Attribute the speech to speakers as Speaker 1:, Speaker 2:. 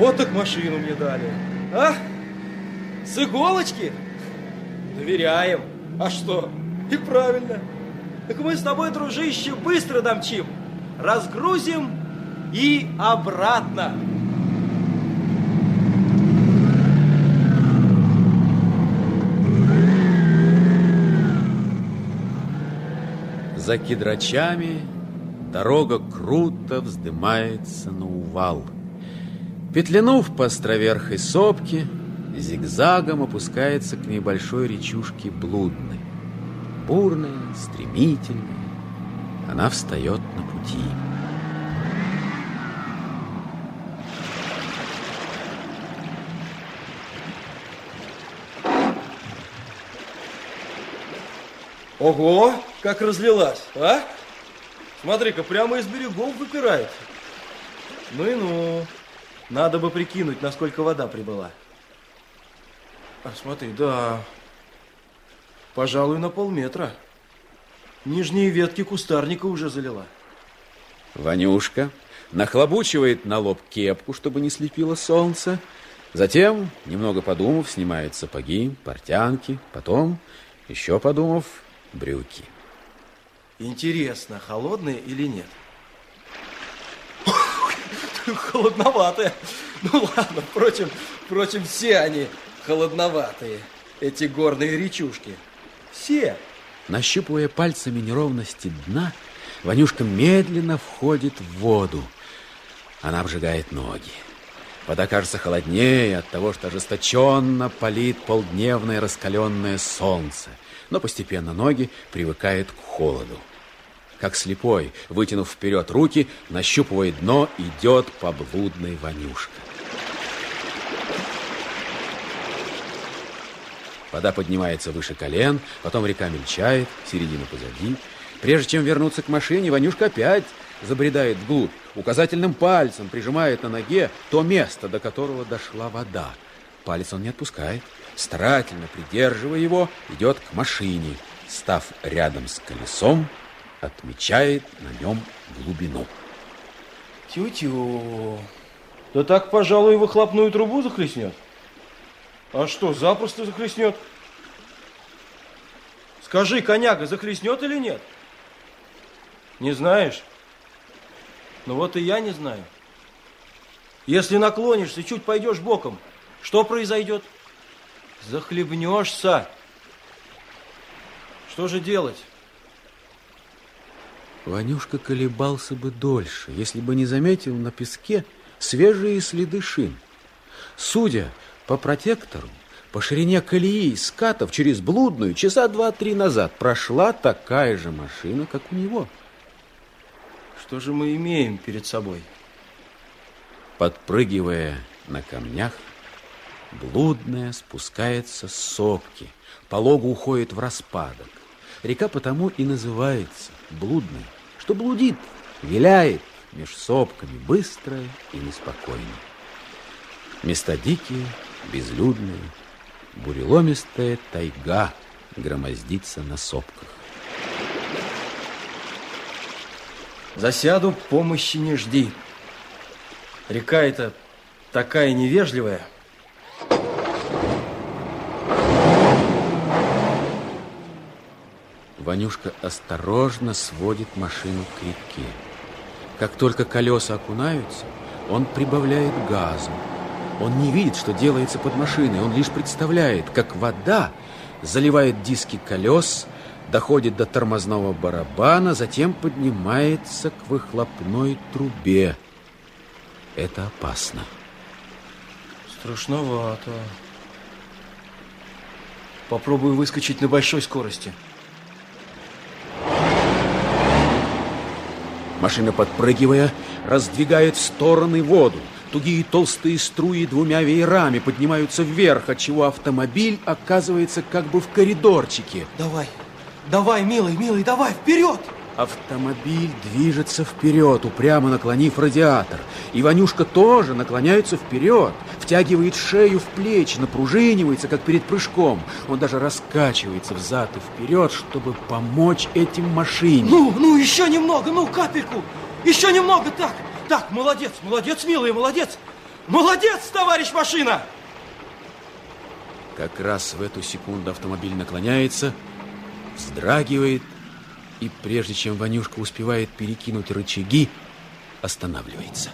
Speaker 1: Вот так машину мне дали. А? С иголочки? Доверяем. А что? И правильно. Так мы с тобой, дружище, быстро домчим. Разгрузим и обратно.
Speaker 2: За кедрачами дорога круто вздымается на увал. Петлянув по островерхой сопке, зигзагом опускается к небольшой речушке Блудной. Бурная, стремительная, она встает на пути.
Speaker 1: Ого, как разлилась, а? Смотри-ка, прямо из берегов выпирает. Ну и ну. Надо бы прикинуть, насколько вода прибыла. А смотри, да. Пожалуй, на полметра. Нижние ветки кустарника уже залила.
Speaker 2: Ванюшка нахлобучивает на лоб кепку, чтобы не слепило солнце. Затем, немного подумав, снимает сапоги, портянки. Потом, еще подумав, брюки.
Speaker 1: Интересно, холодные или нет? Холодноватые. Ну ладно, впрочем, впрочем, все они холодноватые, эти горные речушки. Все.
Speaker 2: Нащупывая пальцами неровности дна, Ванюшка медленно входит в воду. Она обжигает ноги. Вода кажется холоднее от того, что ожесточенно палит полдневное раскаленное солнце но постепенно ноги привыкают к холоду. Как слепой, вытянув вперед руки, нащупывая дно, идет по блудной вонюшка. Вода поднимается выше колен, потом река мельчает, середина позади. Прежде чем вернуться к машине, Ванюшка опять забредает вглубь, указательным пальцем прижимает на ноге то место, до которого дошла вода. Палец он не отпускает старательно придерживая его, идет к машине, став рядом с колесом, отмечает на нем глубину.
Speaker 1: Тю-тю. Да так, пожалуй, выхлопную трубу захлестнет. А что, запросто захлестнет? Скажи, коняга, захлестнет или нет? Не знаешь? Ну вот и я не знаю. Если наклонишься, чуть пойдешь боком, что произойдет? Захлебнешься. Что же делать?
Speaker 2: Ванюшка колебался бы дольше, если бы не заметил на песке свежие следы шин. Судя по протектору, по ширине колеи скатов через блудную часа два-три назад прошла такая же машина, как у него.
Speaker 1: Что же мы имеем перед собой?
Speaker 2: Подпрыгивая на камнях, Блудная спускается с сопки, полого уходит в распадок. Река потому и называется блудной, что блудит, виляет меж сопками, быстрая и неспокойная. Места дикие, безлюдные, буреломистая тайга громоздится на сопках.
Speaker 1: Засяду, помощи не жди. Река эта такая невежливая –
Speaker 2: Ванюшка осторожно сводит машину к реке. Как только колеса окунаются, он прибавляет газу. Он не видит, что делается под машиной, он лишь представляет, как вода заливает диски колес, доходит до тормозного барабана, затем поднимается к выхлопной трубе. Это опасно.
Speaker 1: Страшновато. Попробую выскочить на большой скорости.
Speaker 2: Машина, подпрыгивая, раздвигает в стороны воду. Тугие толстые струи двумя веерами поднимаются вверх, отчего автомобиль оказывается как бы в коридорчике.
Speaker 1: Давай, давай, милый, милый, давай, вперед!
Speaker 2: Автомобиль движется вперед, упрямо наклонив радиатор. И Ванюшка тоже наклоняется вперед, втягивает шею в плечи, напружинивается, как перед прыжком. Он даже раскачивается взад и вперед, чтобы помочь этим машине.
Speaker 1: Ну, ну, еще немного, ну, капельку. Еще немного, так. Так, молодец, молодец, милый, молодец. Молодец, товарищ машина!
Speaker 2: Как раз в эту секунду автомобиль наклоняется, вздрагивает, и прежде чем Ванюшка успевает перекинуть рычаги, останавливается.